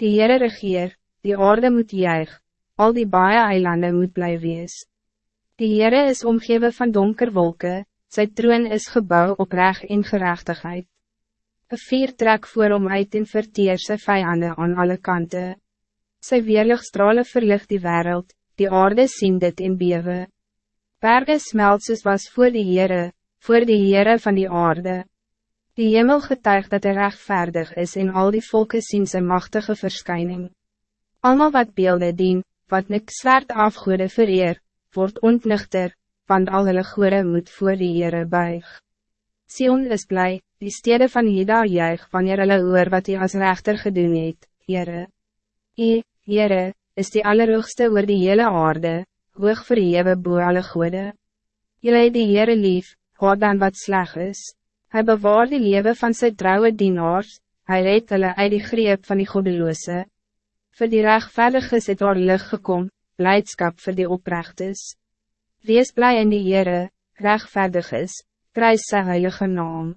Die Heere regeer, die aarde moet juig, al die baie eilanden moet bly wees. Die Heere is omgeven van donker wolken, sy troon is gebouw op reg en gerechtigheid. Een vier trek voor om uit en verteer sy vijanden aan alle kanten. Sy weerlichtstrale verlicht die wereld, die aarde sien dit in bewe. Berge smelt soos was voor die Heere, voor die Heere van die aarde. Die hemel getuigt dat hij rechtvaardig is en al die volken zien zijn machtige verschijning. Allemaal wat beelden dien, wat niks zwaard afgoede vereer, wordt ontnuchter, want al hulle goede moet voor die Heere buig. Sion is blij, die stede van Hida juig wanneer hulle hoor wat hij als rechter gedoen het, Heere. I, Heere, is die allerhoogste oor die hele aarde, hoog verhewe boe alle goede. Julle het die Heere lief, hoor dan wat sleg is. Hij bewaar die leven van zijn trouwe dienaars, hij reed hulle uit die greep van die godeloose. Voor die rechtvaardig is het door lucht gekom, blijdschap voor die oprecht is. Wees blij in die Heere, rechtvaardig is, prijs sy heilige naam.